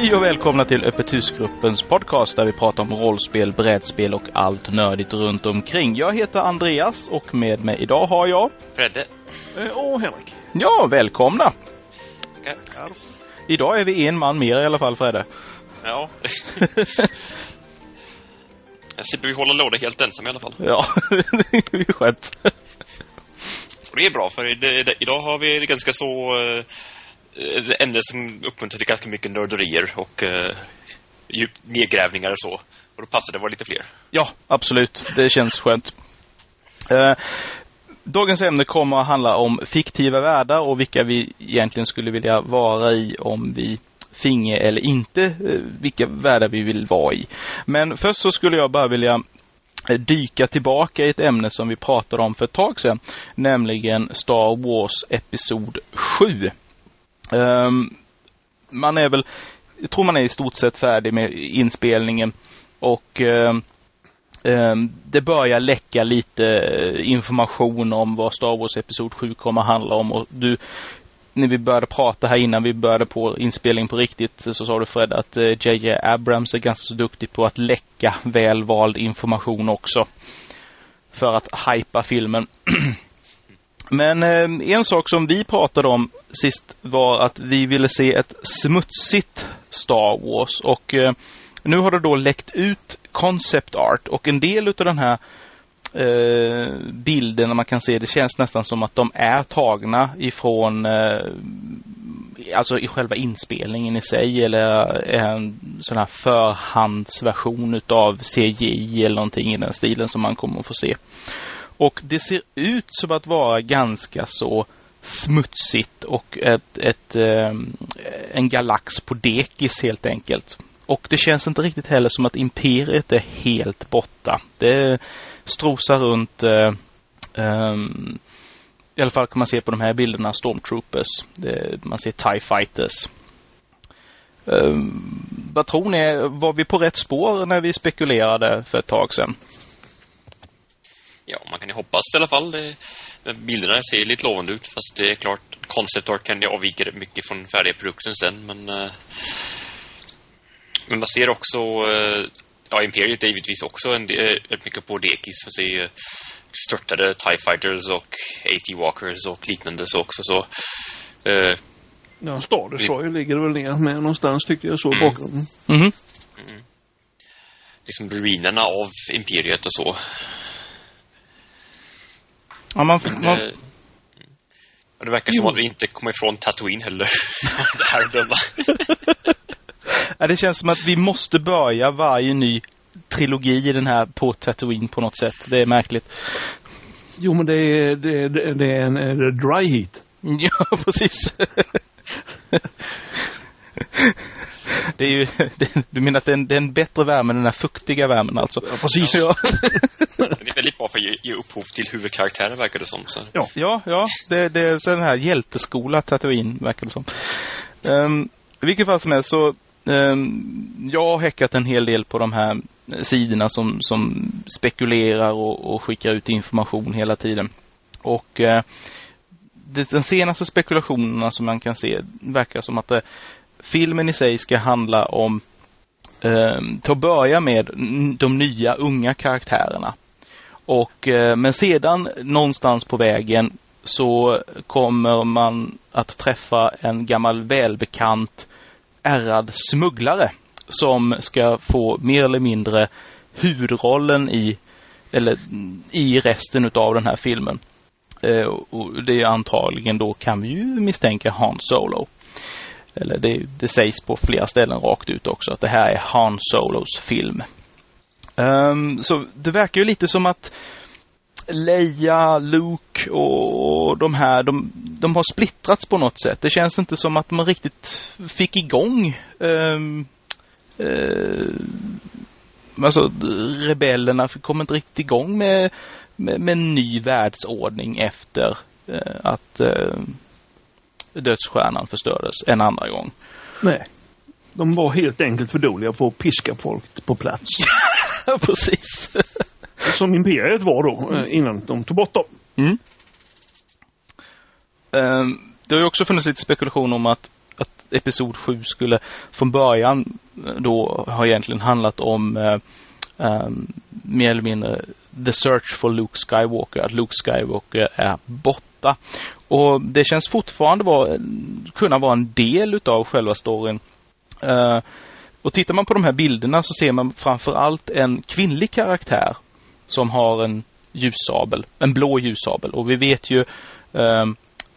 Hej och välkomna till Öppet husgruppens podcast där vi pratar om rollspel, brädspel och allt nördigt runt omkring. Jag heter Andreas och med mig idag har jag... Fredde. Eh, Och Henrik. Ja, välkomna! Tackar. Idag är vi en man mer i alla fall, Fredde. Ja. Jag slipper vi hålla låda helt ensam i alla fall. Ja, det är ju skönt. Och det är bra, för det, det, idag har vi ganska så... Uh, Eh, ett ämne som uppmuntrar till ganska mycket nörderier och eh, djup, nedgrävningar och så. Och då passar det att vara lite fler. Ja, absolut. Det känns skönt. Eh, dagens ämne kommer att handla om fiktiva världar och vilka vi egentligen skulle vilja vara i om vi finge eller inte eh, vilka världar vi vill vara i. Men först så skulle jag bara vilja eh, dyka tillbaka i ett ämne som vi pratade om för ett tag sedan, nämligen Star Wars Episod 7. Ehm, man är väl, jag tror man är i stort sett färdig med inspelningen och ehm, ehm, det börjar läcka lite eh, information om vad Star Wars Episod 7 kommer att handla om och du när vi började prata här innan vi började på inspelning på riktigt så sa du Fred att eh, JJ Abrams är ganska så duktig på att läcka välvald information också. För att hypa filmen. Men en sak som vi pratade om sist var att vi ville se ett smutsigt Star Wars och eh, nu har det då läckt ut concept art och en del utav den här eh, bilden man kan se det känns nästan som att de är tagna ifrån eh, alltså i själva inspelningen i sig eller eh, en sån här förhandsversion utav CGI eller någonting i den stilen som man kommer att få se. Och det ser ut som att vara ganska så smutsigt och ett, ett, eh, en galax på dekis helt enkelt. Och det känns inte riktigt heller som att imperiet är helt borta. Det strosar runt eh, um, i alla fall kan man se på de här bilderna Stormtroopers. Det, man ser TIE Fighters. Um, vad tror ni? Var vi på rätt spår när vi spekulerade för ett tag sedan? Ja, man kan ju hoppas i alla fall. Det, bilderna ser lite lovande ut, fast det är klart, concept art kan ju avvika mycket från färdiga produkten sen, men... Uh, men man ser också... Uh, ja, Imperiet är givetvis också en del, mycket på dekis. Man ser ju störtade TIE Fighters och AT Walkers och liknande så också, så... Uh, Ja, Star Destroyer ligger väl ner med någonstans tycker jag så Mm. bakgrunden. Mhm. liksom ruinerna av Imperiet och så. Ja, man, Men, man, eh, det verkar som att vi inte kommer ifrån Tatooine heller. det här döma. ja, det känns som att vi måste börja varje ny trilogi i den här på Tatooine på något sätt. Det är märkligt. Jo, men det är, det, det, det är en dry heat. Ja, precis. Det är ju, det, du menar att det är, en, det är en bättre värme än den här fuktiga värmen alltså? Ja, precis. Ja, Den är väldigt bra för att ge, ge upphov till huvudkaraktären verkar det som. Så. ja, ja det, det är så den här hjälteskola Tatooine verkar det som. Um, I vilket fall som helst så um, jag har häckat en hel del på de här sidorna som, som spekulerar och, och skickar ut information hela tiden. Och eh, det, den senaste spekulationerna som man kan se verkar som att det, filmen i sig ska handla om eh, till att börja med de nya unga karaktärerna. Och, eh, men sedan någonstans på vägen så kommer man att träffa en gammal välbekant ärrad smugglare som ska få mer eller mindre huvudrollen i eller i resten utav den här filmen. Eh, och det är antagligen då kan vi ju misstänka Han Solo. Eller det, det sägs på flera ställen rakt ut också att det här är Han Solos film. Um, så det verkar ju lite som att Leia, Luke och de här, de, de har splittrats på något sätt. Det känns inte som att man riktigt fick igång um, uh, alltså rebellerna kom inte riktigt igång med, med, med en ny världsordning efter uh, att uh, dödsstjärnan förstördes en andra gång. Nej. De var helt enkelt för dåliga på att piska folk på plats. Precis. Som Imperiet var då, eh, innan de tog bort dem. Mm. Ehm, det har ju också funnits lite spekulation om att, att Episod 7 skulle från början då ha egentligen handlat om eh, um, mer eller mindre the search for Luke Skywalker, att Luke Skywalker är borta. Och det känns fortfarande vara, kunna vara en del utav själva storyn. Uh, och tittar man på de här bilderna så ser man framför allt en kvinnlig karaktär som har en ljussabel, en blå ljussabel. Och vi vet ju uh,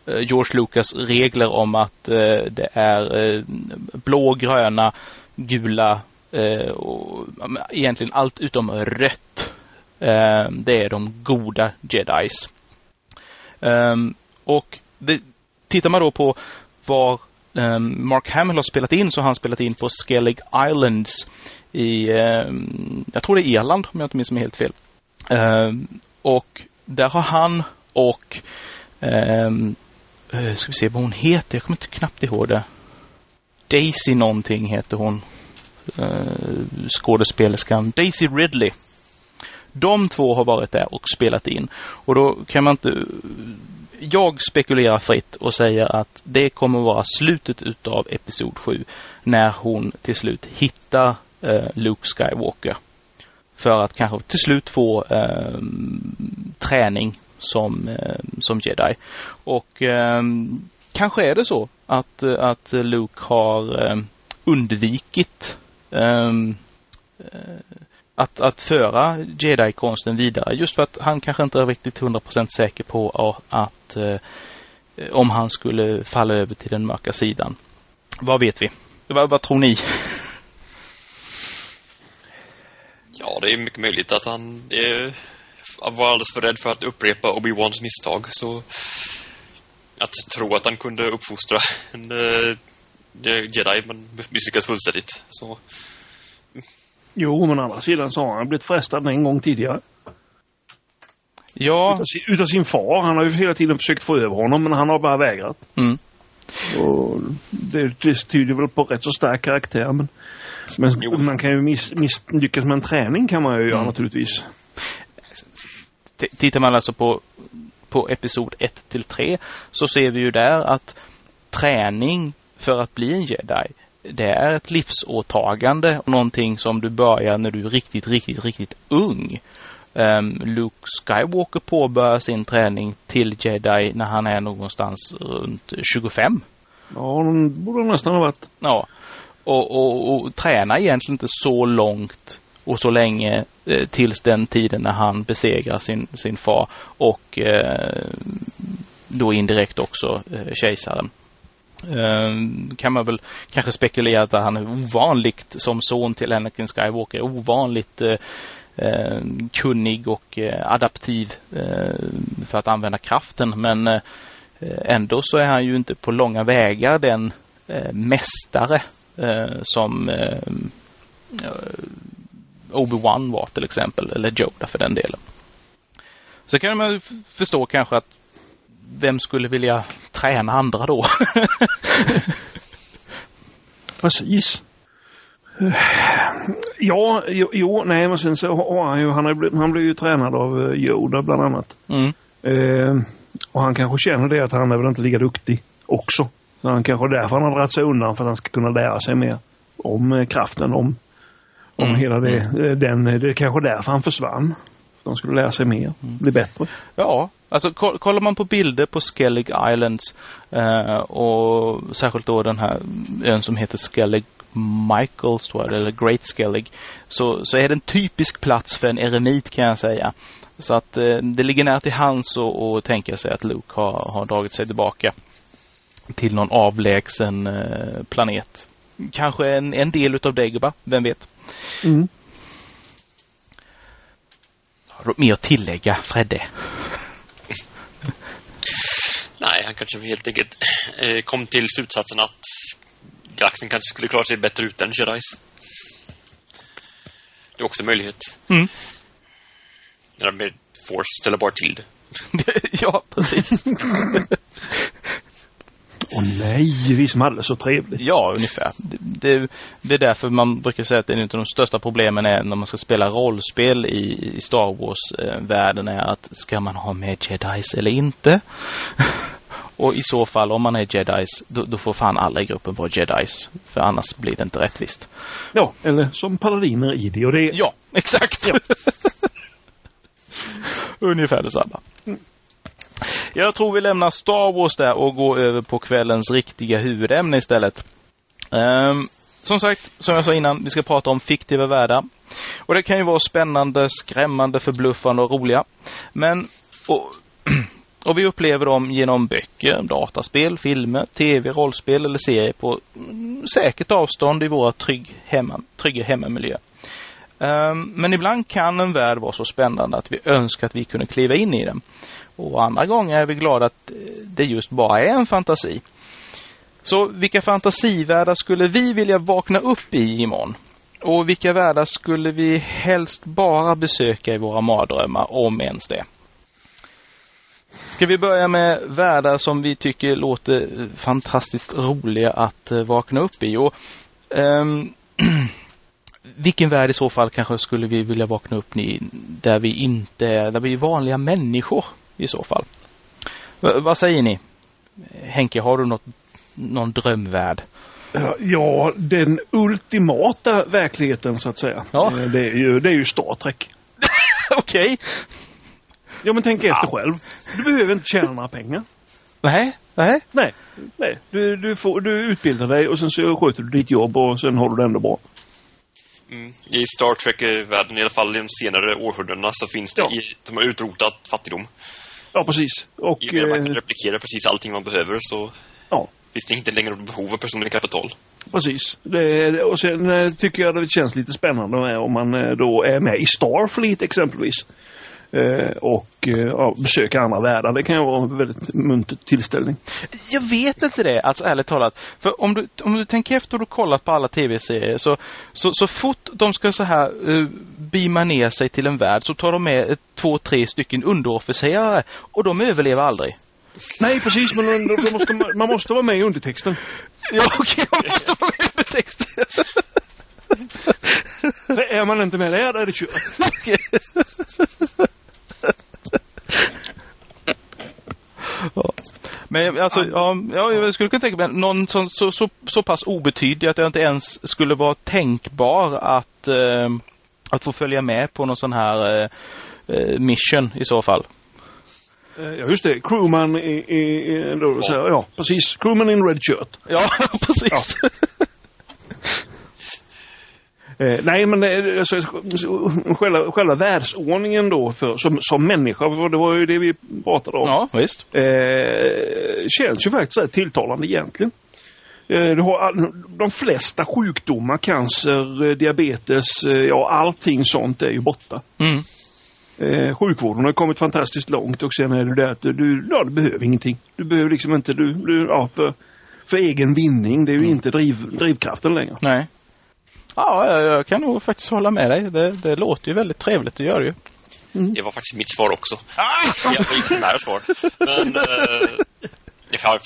George Lucas regler om att uh, det är uh, blå, gröna, gula uh, och egentligen allt utom rött. det är de goda jedis. Um, och det, tittar man då på var um, Mark Hamill har spelat in så har han spelat in på Skellig Islands i, um, jag tror det är Irland om jag inte minns mig helt fel. och där har han och eh, ska vi se vad hon heter. Jag kommer inte knappt ihåg det. Daisy någonting heter hon. Uh, skådespelerskan. Daisy Ridley. De två har varit där och spelat in. Och då kan man inte... Jag spekulerar fritt och säger att det kommer vara slutet utav episod 7 när hon till slut hittar eh, Luke Skywalker. För att kanske till slut få eh, träning som, eh, som jedi. Och eh, kanske är det så att, att Luke har ehm, ehm, eh, undvikit att, att föra jedi-konsten vidare just för att han kanske inte är riktigt 100% säker på att eh, om han skulle falla över till den mörka sidan. Vad vet vi? Vad, vad tror ni? Ja, det är mycket möjligt att han eh, var alldeles för rädd för att upprepa Obi-Wans misstag. Så att tro att han kunde uppfostra en eh, jedi men misslyckas fullständigt. Så. Jo, men å andra sidan så har han blivit frestad en gång tidigare. Ja. Utav sin, utav sin far. Han har ju hela tiden försökt få över honom men han har bara vägrat. Mm. Och det, det tyder väl på rätt så stark karaktär men, men man kan ju miss, misslyckas med en träning kan man ju göra mm. naturligtvis tittar man alltså på, på episod 1 till 3 så ser vi ju där att träning för att bli en jedi det är ett livsåtagande och någonting som du börjar när du är riktigt, riktigt, riktigt ung. Um, Luke Skywalker påbörjar sin träning till jedi när han är någonstans runt 25. Ja, det borde nästan ha varit. Ja. Och, och, och tränar egentligen inte så långt och så länge eh, tills den tiden när han besegrar sin, sin far och eh, då indirekt också eh, kejsaren. Ehm, kan man väl kanske spekulera att han är ovanligt som son till Anakin Skywalker, ovanligt eh, ehm, kunnig och eh, adaptiv eh, för att använda kraften men eh, ändå så är han ju inte på långa vägar den eh, mästare som Obi-Wan var till exempel, eller Yoda för den delen. Så kan man förstå kanske att vem skulle vilja träna andra då? Precis. Ja, jo, jo, nej men sen så har han ju, han, har, han blir ju tränad av eh, Yoda bland annat. Mm. Eh, och han kanske känner det att han är väl inte lika duktig också. Så han kanske därför han har dragit sig undan för att han ska kunna lära sig mer om eh, kraften, om om mm. hela det. Mm. Eh, den, det är kanske därför han försvann. De skulle lära sig mer, mm. bli bättre. Ja, alltså kollar man på bilder på Skellig Islands eh, och särskilt då den här ön som heter Skellig Michaels tror jag, eller Great Skellig. Så, så är det en typisk plats för en eremit kan jag säga. Så att eh, det ligger nära till hands att tänka sig att Luke har, har dragit sig tillbaka till någon avlägsen eh, planet. Kanske en, en del utav Dagobah, vem vet? Mm. Har du mer att tillägga, Fredde? Nej, han kanske helt enkelt eh, kom till slutsatsen att galaxen kanske skulle klara sig bättre utan Jedis. Det är också en möjlighet. Mm. När med Force ställer bara till det. ja, precis. Åh nej, vi som hade så trevligt. Ja, ungefär. Det, det, är därför man brukar säga att en av de största problemen är när man ska spela rollspel i, i Star Wars-världen är att ska man ha med jedis eller inte? Och i så fall, om man är jedis, då, då får fan alla i gruppen vara jedis. För annars blir det inte rättvist. Ja, eller som paladiner i det och det. Ja, exakt. Ja. Ungefär detsamma. Jag tror vi lämnar Star Wars där och går över på kvällens riktiga huvudämne istället. Um, som sagt, som jag sa innan, vi ska prata om fiktiva världar. Och det kan ju vara spännande, skrämmande, förbluffande och roliga. Men, och, och vi upplever dem genom böcker, dataspel, filmer, tv, rollspel eller serier på mm, säkert avstånd i våra trygg hemma, trygga hemmamiljö. Ehm, men ibland kan en värld vara så spännande att vi önskar att vi kunde kliva in i den. Och andra gånger är vi glada att eh, det just bara är en fantasi. Så vilka fantasivärldar skulle vi vilja vakna upp i imorgon? Och vilka världar skulle vi helst bara besöka i våra mardrömmar, om ens det? Ska vi börja med världar som vi tycker låter eh, fantastiskt roliga att eh, vakna upp i? Och, um, vilken värld i så fall kanske skulle vi vilja vakna upp i där vi inte är, där vi är vanliga människor i så fall? V- vad säger ni? Henke, har du något, någon drömvärld? Ja, den ultimata verkligheten så att säga. Ja. Eh, Det, är ju, det är ju Star Trek. Okej. Ja, men tänk efter själv. Du behöver inte tjäna några pengar. Nej, nej. Nej, nej. Du, du, får, du utbildar dig och sen så sköter du ditt jobb och sen har du det ändå bra. Mm. I Star Trek-världen, i alla fall i de senare århundradena, så finns det Ja. i, de har utrotat fattigdom. Ja, precis. Och I och med att man kan eh, replikera precis allting man behöver så ja, finns det inte längre behov av personligt kapital. precis. Det, och sen eh, tycker jag det känns lite spännande om man eh, då är med i Starfleet exempelvis. Eh, och eh, ja, besöker andra världar. Det kan ju vara en väldigt munter tillställning. Jag vet inte det, alltså ärligt talat. För om du, om du tänker efter och du kollat på alla tv-serier så, så, så fort de ska så här uh, beama ner sig till en värld så tar de med ett, två, tre stycken underofficerare och de överlever aldrig. Nej, precis. Men måste man, man måste vara med i undertexten. Ja, okej, de måste vara med text. För är man inte med där, är det kört. Ja. Men alltså, ja, ja, jag skulle kunna tänka mig någon som, så, så, så pass obetydlig att det inte ens skulle vara tänkbar att, eh, att få följa med på någon sån här eh, eh, mission i så fall. Eh, Ja, just det. Crewman i, i, i då, så, här, ja, precis. Crewman in red shirt. Ja, precis. Eh, nej, men alltså, själva, själva världsordningen då för, som, som människa, det var ju det vi pratade om. Ja, visst. Eh, känns ju faktiskt rätt tilltalande egentligen. Eh, du har de flesta sjukdomar, cancer, eh, diabetes, ja allting sånt är ju borta. Mm. Eh, sjukvården har kommit fantastiskt långt och sen är det det att du, ja, du behöver ingenting. Du behöver liksom inte, du, du ja, för, för egen vinning. Det är ju inte driv, drivkraften längre. Nej. Ja, jag, jag kan nog faktiskt hålla med dig. Det, det låter ju väldigt trevligt, det gör det ju. Det var faktiskt mitt svar också. Jag var inte nära svar. Men... Eh, jag har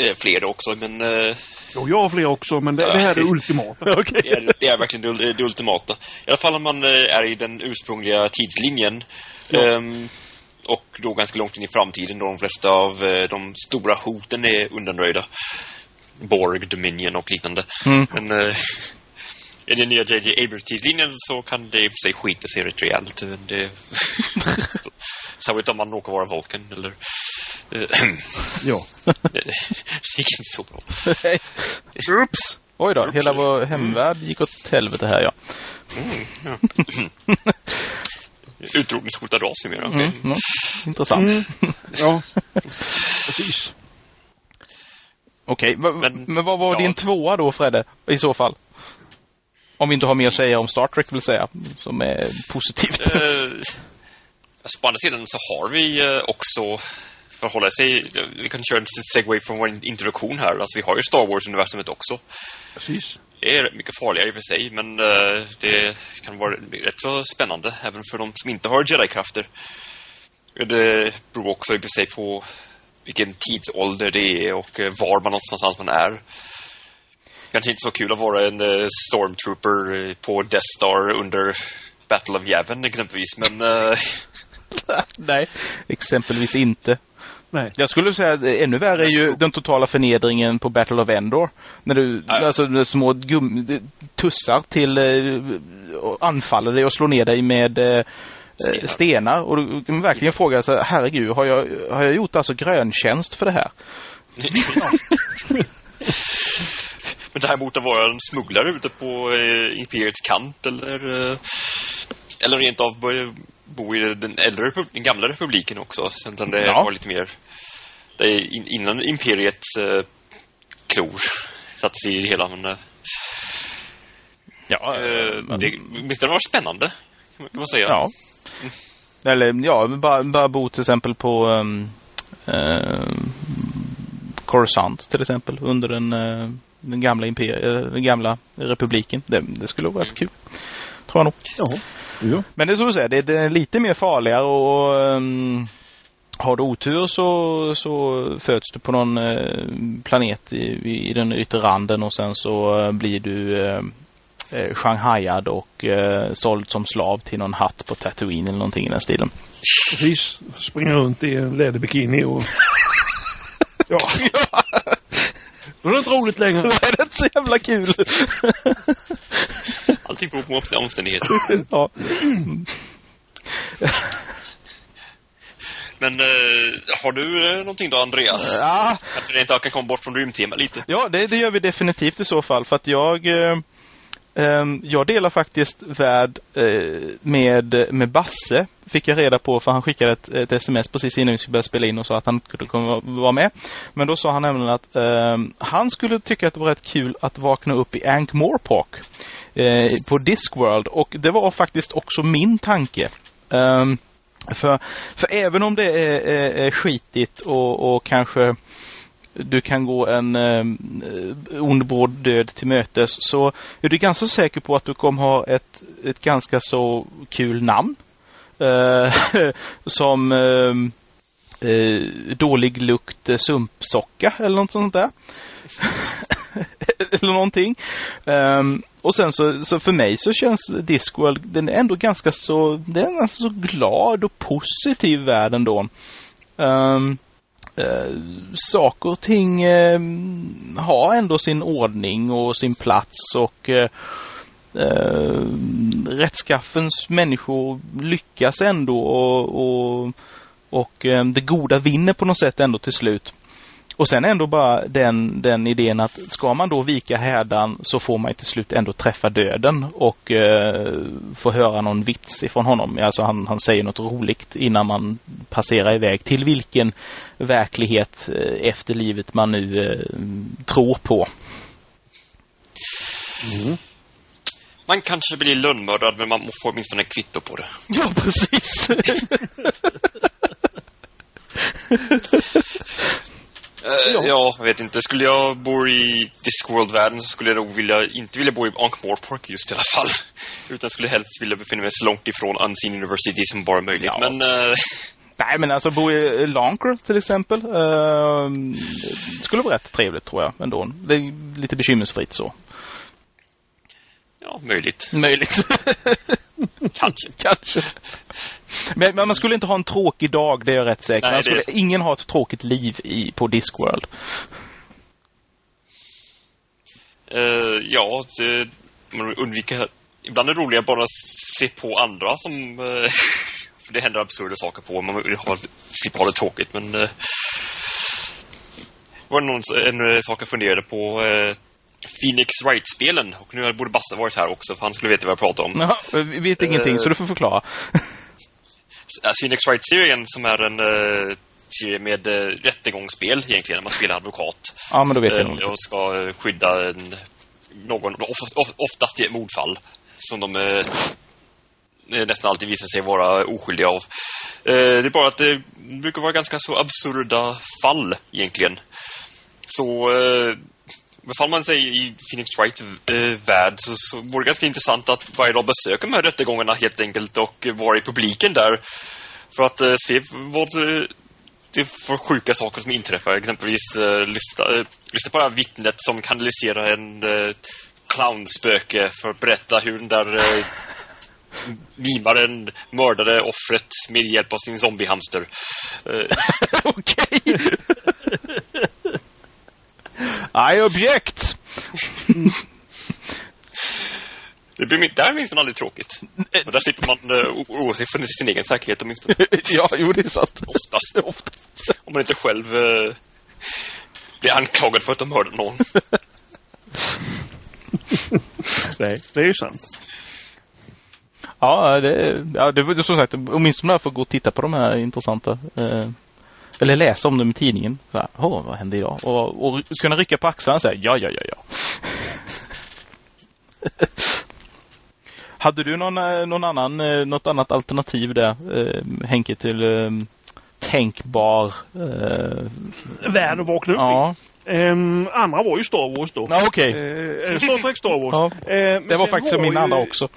eh, fler också, men... Eh, Jo, jag har fler också, men det, det här är det ultimata. Okej. det, är, det är verkligen det, det ultimata. I alla fall om man eh, är i den ursprungliga tidslinjen. Ja. Ehm, och då ganska långt in i framtiden då de flesta av eh, de stora hoten är undanröjda. Borg, Dominion och liknande. Mm. Men eh, i den nya J.J. Abrams-tidslinjen så kan det i och för sig skita sig rätt rejält. Men det... så- Särskilt om man råkar vara Vulcan eller... eh, Ja. det gick inte så bra. Oops! Oj då, hela vår hemvärld gick åt helvete här ja. Mm, ja. Utrotningshotad ras numera. okej. Mm, mm. Intressant. Mm. Ja, precis. Okej, va- Men- men, vad var ja. din tvåa då Fredde, i så fall? Om vi inte har mer att säga om Star Trek vill säga, som är positivt. Eh, alltså på andra sidan så har vi eh, också för att hålla sig, vi kan köra en segway från vår introduktion här. Alltså vi har ju Star Wars-universumet också. Precis. Det är mycket farligare i och för sig, men eh, det kan vara rätt så spännande även för de som inte har Jedi-krafter. Det beror också i och för sig på vilken tidsålder det är och eh, var man någonstans man är. Kanske inte så kul att vara en eh, stormtrooper eh, på Death Star under Battle of Yavin exempelvis, men Nej, exempelvis inte. Nej. Jag skulle säga att ännu värre är ju den totala förnedringen på Battle of Endor. När du, Ja. alltså små gum, tussar till anfaller dig och slår ner dig med eh, Stenar. stenar. Och du kan verkligen fråga sig, herregud, har jag, har jag gjort alltså gröntjänst för det här? Men däremot att vara en smugglare ute på eh, Imperiets kant eller, eh, eller rent av börja bo i den äldre den gamla republiken också. Sen det Ja. var lite mer det är in, innan Imperiets eh, klor satte sig i det hela. Men, eh, Ja, eh, det, det var spännande, kan man säga. Ja. Eller ja, bara, bara bo till exempel på um, um, Coruscant till exempel under den, eh, den gamla imper- eh, den gamla republiken. Det, det skulle vara rätt kul. Tror jag nog. Ja. ja. Men det är som du säger, det, det är lite mer farligare och um, har du otur så, så föds du på någon eh, planet i, i den yttre randen och sen så blir du eh, shanghaiad och eh, såld som slav till någon hatt på Tatooine eller någonting i den stilen. Precis. Springa runt i en läderbikini och... Ja. Då är det inte roligt längre. Är det inte så jävla kul. Allting beror på om- omständigheter. ja. Men eh, har du eh, någonting då, Andreas? ja, Kanske rent av kan komma bort från rymdtema lite? Ja, det, det gör vi definitivt i så fall. För att jag, eh, Ehm, jag delar faktiskt värld eh, med, med Basse. Fick jag reda på för han skickade ett, ett sms precis innan vi skulle börja spela in och sa att han kunde komma vara med. Men då sa han nämligen att um, han skulle tycka att det var rätt kul att vakna upp i Ankh Morpork uh, eh, på Discworld. Och det var faktiskt också min tanke. Um, för, för även om det är, är, är skitigt och, och kanske du kan gå en eh, ond bråd död till mötes så är du ganska säker på att du kommer ha ett, ett ganska så kul namn. Eh, som eh, eh, dålig lukt eh, sumpsocka eller något sånt där. eller någonting. Um, och sen så, så för mig så känns Discworld, den är ändå ganska så, den är ganska så glad och positiv värld ändå. Um, ehm, eh, saker och ting eh, har ändå sin ordning och sin plats och eh, eh, rättskaffens människor lyckas ändå och, och, och eh, det goda vinner på något sätt ändå till slut. Och sen ändå bara den, den idén att ska man då vika härdan så får man till slut ändå träffa döden och eh, få höra någon vits ifrån honom. Alltså han, han säger något roligt innan man passerar iväg till vilken verklighet eh, efter livet man nu eh, tror på. Mm. Man kanske blir lönnmördad, men man får åtminstone kvitto på det. Ja, precis. Eh, ja. jag vet inte. Skulle jag bo i Discworld-världen så skulle jag nog vilja, inte vilja bo i Ankh-Morpork just i alla fall. Utan skulle helst vilja befinna mig så långt ifrån Unseen University som bara möjligt. Ja. Men eh, Nej, men alltså bo i Lanker till exempel. Eh, skulle vara rätt trevligt tror jag ändå. Det är lite bekymmersfritt så. ja, möjligt. Möjligt. Kanske. Kanske. Men, men man skulle inte ha en tråkig dag, det är jag rätt säker Nej, Man skulle, det- Ingen har ett tråkigt liv i, på Discworld. Eh, ja, det, man undviker... Ibland är det roligare bara att se på andra som... eh, för det händer absurda saker på. Man vill ha, slippa ha det tråkigt, men... det var någon, en sak jag funderade på. Phoenix Wright-spelen. Och nu borde Basse varit här också, för han skulle veta vad jag pratar om. Jaha, vi vet ingenting så du får förklara. Eh, Phoenix Wright-serien, som är en eh, serie med eh, rättegångsspel egentligen, när man spelar advokat. Ja, men då vet jag Eh, nog. och ska skydda en, någon, oftast, of- oftast i ett mordfall som de eh, nästan alltid visar sig vara oskyldiga av. Eh, det är bara att det brukar vara ganska så absurda fall egentligen. Så eh, befann man sig i Phoenix Wright eh, värld så, så vore det ganska intressant att varje dag besöka de här rättegångarna helt enkelt och vara i publiken där för att eh, se vad eh, det är för sjuka saker som inträffar. Exempelvis eh, lyssna, eh, lyssna på det här vittnet som kanaliserar en eh, clownspöke för att berätta hur den där eh, mimaren mördade offret med hjälp av sin zombiehamster. Eh, Okej. I object! det blir, min- där minns man aldrig tråkigt. Och där slipper man uh, oroa sig för sin egen säkerhet åtminstone. ja, jo det är sant. Oftast. Ofta. Om man inte själv eh, blir anklagad för att ha mördat någon. Nej, det är ju sant. Ja, det, ja, det som sagt, åtminstone jag får gå och titta på de här intressanta. Eh, eller läsa om dem i tidningen. Så här, Åh, vad hände idag? Och, och kunna rycka på axlarna och säga ja, ja, ja, ja. Hade du någon, eh, någon annan, eh, något annat alternativ där, eh, Henke, till eh, tänkbar... Eh, Värld att vakna upp ja. Ehm, andra var ju Star Wars då. ja okej. Eh, Star Trek Star Wars. Ja, men Det var faktiskt min ju- andra också.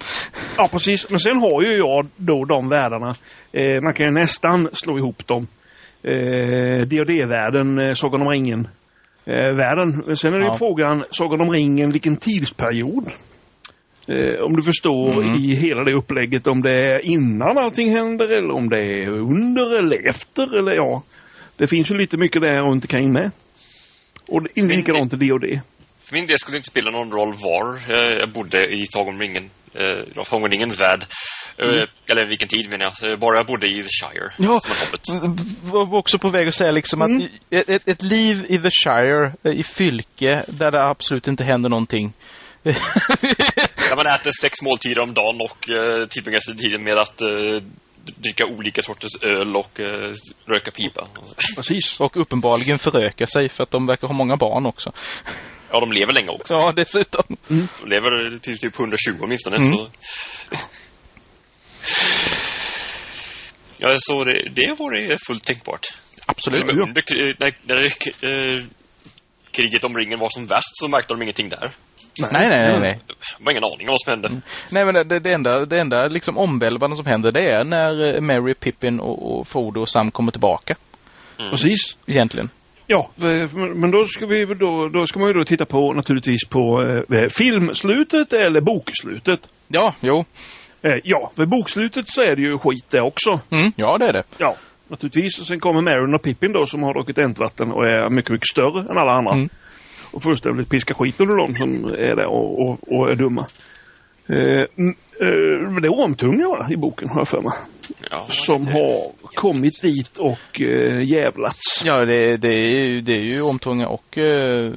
Ja, precis. Men sen har ju jag då de världarna. Eh, man kan ju nästan slå ihop dem. Eh, D&D-världen, eh, Sagan om ringen. Eh, världen. Sen är det Ja. ju frågan, Sagan om ringen, vilken tidsperiod? Eh, om du förstår Mm. i hela det upplägget om det är innan allting händer eller om det är under eller efter eller ja. Det finns ju lite mycket där runt omkring med. Och likadant i D&D. För min del skulle det inte spela någon roll var eh, jag bodde i Sagan om ringen. Eh, Sagan om ringens värld. Eh, Eller vilken tid menar jag. Eh, Bara jag bodde i The Shire. Ja. Som en hobbit. var också på väg att säga liksom att Mm. ett, ett liv i The Shire, eh, i Fylke, där det absolut inte händer någonting. Där man äter sex måltider om dagen och eh, tillbringar sin tid med att eh, dricka olika sorters öl och eh, röka pipa. Precis. och uppenbarligen föröka sig för att de verkar ha många barn också. Ja, de lever länge också. Ja, dessutom. De lever till typ 120 åtminstone. Mm. Så. Ja, så det, det vore fullt tänkbart. Absolut. med under, kri- när, när eh, kriget om ringen var som värst så märkte de ingenting där. Nej, nej, nej. nej. De har ingen aning om vad som hände. Nej men det, det enda, det enda liksom omvälvande som händer det är när eh, Mary, Pippin och, och Frodo och Sam kommer tillbaka. Precis. Egentligen. Ja, eh, men då ska, vi, då, då ska man ju då titta på naturligtvis på eh, filmslutet eller bokslutet. Ja, jo. Eh, ja, för bokslutet så är det ju skit det också. Mm, ja, det är det. Ja, naturligtvis. Och sen kommer Marion och Pippin då som har druckit äntvatten och är mycket, mycket större än alla andra. Mm. Och fullständigt piska skiten ur dem som är där och, och, och är dumma. Eh, mm, eh, det är Ormtunga va, i boken har jag för mig. Ja, Som har kommit dit och eh, jävlats. Ja, det, det, är, ju- det är ju Omtunga och eh,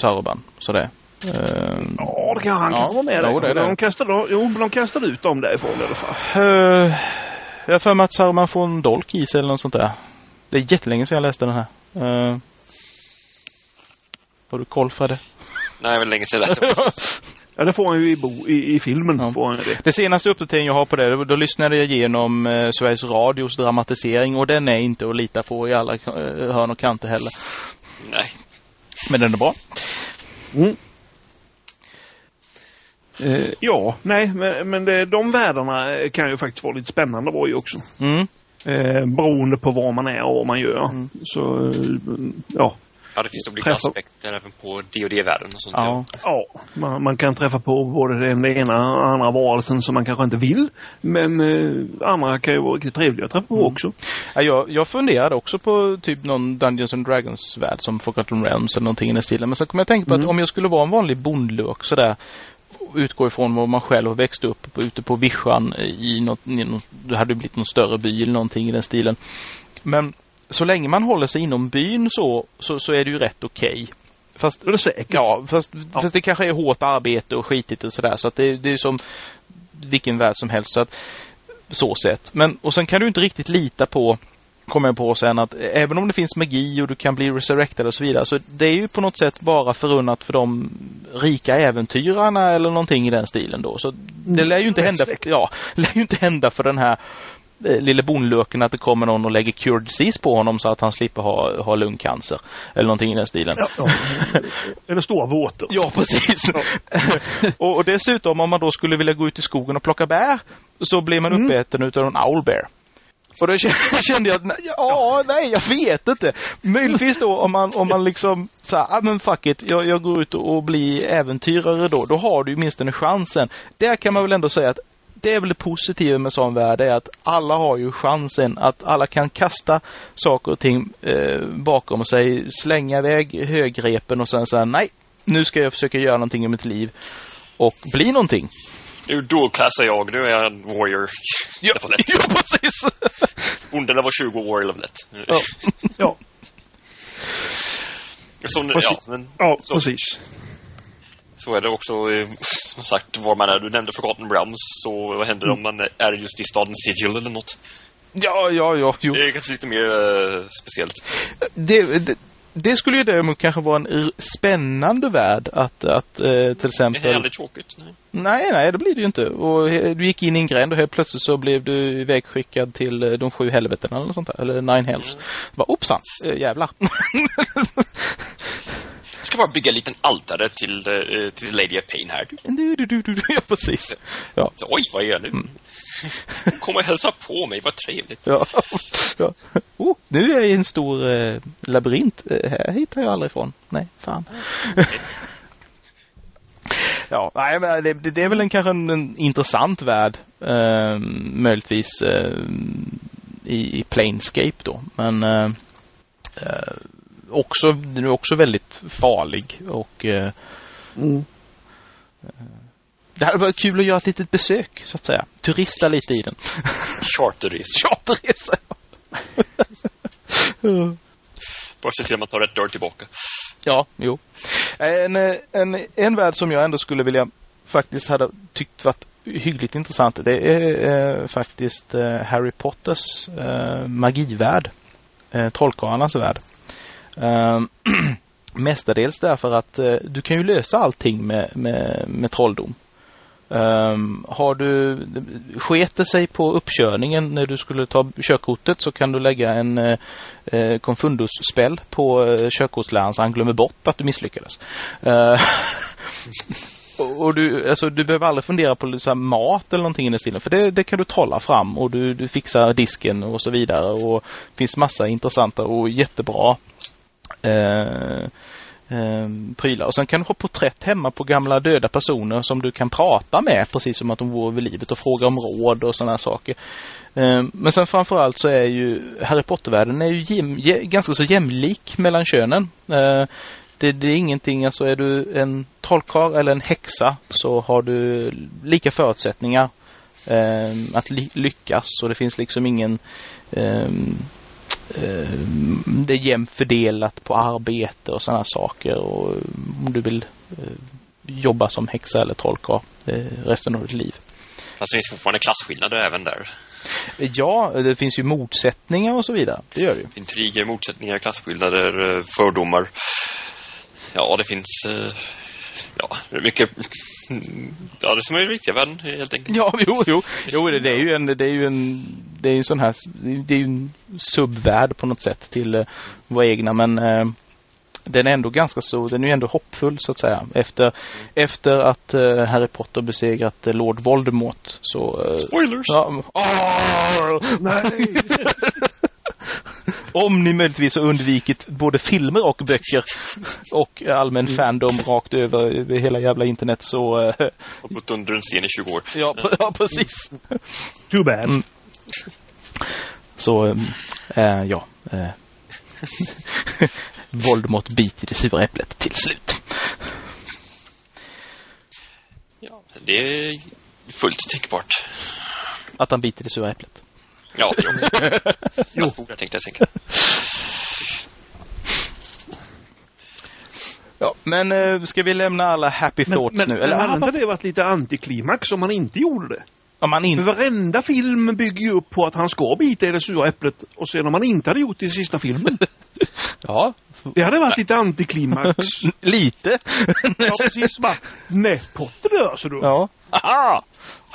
Saruban. Så det. Eh, Ja, det kan, han Ja, kan vara med jo, det det. De kastade, jo, men de kastade ut dem därifrån i alla fall. eh, jag har för mig att Saruman får en dolk i sig eller något sånt där. Det är jättelänge sedan jag läste den här. Eh, har du koll för det? Nej, det var länge sedan jag läste. Ja, det får han ju i, bo, i, i filmen. Ja. Får han det. Det senaste uppdateringen jag har på det, då, lyssnade jag igenom eh, Sveriges Radios dramatisering och den är inte att lita på i alla eh, hörn och kanter heller. Nej. Men den är bra. Mm. Eh, ja, nej, men, men det, de världarna kan ju faktiskt vara lite spännande var ju också. Mm. Eh, beroende på vad man är och vad man gör. Mm. Så, eh, ja. Ja, det finns olika Träffa- aspekter även på D&D-världen och sånt. Ja. Ja, man, man kan träffa på både den ena och andra varelsen som man kanske inte vill. Men eh, andra kan ju vara riktigt trevliga att träffa på Mm. också. Ja, jag, jag funderade också på typ någon Dungeons and Dragons värld som Forgotten Realms eller någonting i den stilen. Men så kom jag att tänka på Mm. att om jag skulle vara en vanlig bondlurk sådär utgå ifrån var man själv har växt upp på, ute på vischan i något, i något, det hade blivit någon större by eller någonting i den stilen. Men så länge man håller sig inom byn så, så, så är det ju rätt okej. Fast Det är säkert. Ja, fast, Ja. fast det kanske är hårt arbete och skitigt och sådär. Så att det, det är som vilken värld som helst. Så att, så sett. Men, och sen kan du inte riktigt lita på, kommer jag på sen, att även om det finns magi och du kan bli resurrected och så vidare. Så det är ju på något sätt bara förunnat för de rika äventyrarna eller någonting i den stilen då. Så det lär ju inte rätt hända, ja, lär ju inte hända för den här lille bondlurken att det kommer någon och lägger cure disease på honom så att han slipper ha, ha lungcancer. Eller någonting i den stilen. Ja, ja. Eller stora våtor. Ja, precis. och, och dessutom om man då skulle vilja gå ut i skogen och plocka bär så blir man Mm. uppäten utav en owlbear. Och då kände jag att, ja, nej, jag vet inte. Möjligtvis då om man, om man liksom, så här, ah, men fuck it, jag, jag går ut och, blir äventyrare då. Då har du ju åtminstone chansen. Där kan man väl ändå säga att det är väl det positiva med sån värld är att alla har ju chansen att alla kan kasta saker och ting eh, bakom sig, slänga iväg högrepen och sen säga nej, nu ska jag försöka göra någonting i mitt liv och bli någonting. Nu dualklassar jag, nu är jag en warrior. Ja, ja precis. Bonderna var 20 år level 1. Ja. ja. Som, ja, men, Ja, så, precis. Så är det också, eh, som sagt, var man är. Du nämnde Forgotten Realms, så vad händer om man är just i staden Sigil eller något? Ja, ja, ja, jo. Det är kanske lite mer eh, speciellt. Det, det, det skulle ju däremot kanske vara en spännande värld att, att eh, till Det är exempel... aldrig tråkigt. Nej. Nej, nej, det blir det ju inte. Och du gick in i en gränd och helt plötsligt så blev du ivägskickad till de sju helvetena eller något sånt där. Eller nine hells. Mm. Bara, opsan, eh, jävlar. Jag ska bara bygga en liten altare till, eh, till Lady of Pain här. du, du, du, du, ja, precis. Ja. Oj, vad är jag nu? Mm. Kom och hälsa på mig, vad trevligt. Ja. ja. Oh, nu är jag i en stor eh, labyrint. Eh, här hittar jag aldrig ifrån. Nej, fan. Ja, nej, men det, det är väl en, kanske en, en intressant värld. Eh, möjligtvis eh, i, i Planescape då. Men eh, eh, också, den är också väldigt farlig och eh, Mm. det hade varit kul att göra ett litet besök så att säga. Turista lite i den. Charterresa. Charterresa. ja. Bara se till att man tar rätt dörr tillbaka. Ja, jo. En, eh, en, en värld som jag ändå skulle vilja faktiskt hade tyckt varit hyggligt intressant. Det är eh, faktiskt eh, Harry Potters eh, magivärld. Eh, Trollkarlarnas värld. Ehm, mestadels därför att eh, du kan ju lösa allting med, med, med trolldom. Um, har du sket det sig på uppkörningen när du skulle ta körkortet så kan du lägga en eh, eh, uh, konfundus-spel på uh, körkortsläraren så han glömmer bort att du misslyckades. Uh, och, och du, alltså, du behöver aldrig fundera på så här, mat eller någonting i den stilen för det, det kan du trolla fram och du, du fixar disken och så vidare och det finns massa intressanta och jättebra eh, eh, prylar. Och sen kan du ha porträtt hemma på gamla döda personer som du kan prata med precis som att de vore vid livet och fråga om råd och sådana saker. Eh, men sen framförallt så är ju Harry Potter-världen är ju jäm, jä, ganska så jämlik mellan könen. Eh, det, det är ingenting, alltså är du en trollkarl eller en häxa så har du lika förutsättningar eh, att lyckas och det finns liksom ingen eh, det är jämnt fördelat på arbete och sådana saker och om du vill eh, jobba som häxa eller trollkarl eh, resten av ditt liv. Fast det finns fortfarande klasskillnader även där. Ja, det finns ju motsättningar och så vidare. Det gör det ju. Intriger, motsättningar, klasskillnader, eh, fördomar. Ja, det finns... Ja, det är mycket... Ja, det som är den riktiga världen, helt enkelt. Ja, jo, jo. Jo, det, det är ju en, det är ju en, det är ju en sån här, det är ju en subvärld på något sätt till eh, våra egna, men eh, den är ändå ganska så, den är ju ändå hoppfull så att säga. Efter, efter att eh, Harry Potter besegrat eh, Lord Voldemort så... Eh, Spoilers! ja, åh! Nej! Om ni möjligtvis har undvikit både filmer och böcker och allmän fandom rakt över, hela jävla internet så... Eh, Har bott under en sten i 20 år. ja, ja, precis. Too bad. Mm. Så, äh, ja. Äh. Voldemort biter det sura äpplet till slut. Ja, det är fullt tänkbart. Att han biter det sura äpplet. Ja, det också. jo. Jag tänkte jag tänka. Ja, men äh, ska vi lämna alla happy Men, thoughts men, nu? men Eller hade alla, inte det varit lite antiklimax om man inte gjorde det? om man inte... varenda film bygger ju upp på att han ska bita i det sura äpplet och sen om man inte hade gjort det i sista filmen. Ja, Det hade varit lite antiklimax. lite. Ja, precis. Bara, nej, Potter dör så du. Ja. Aha!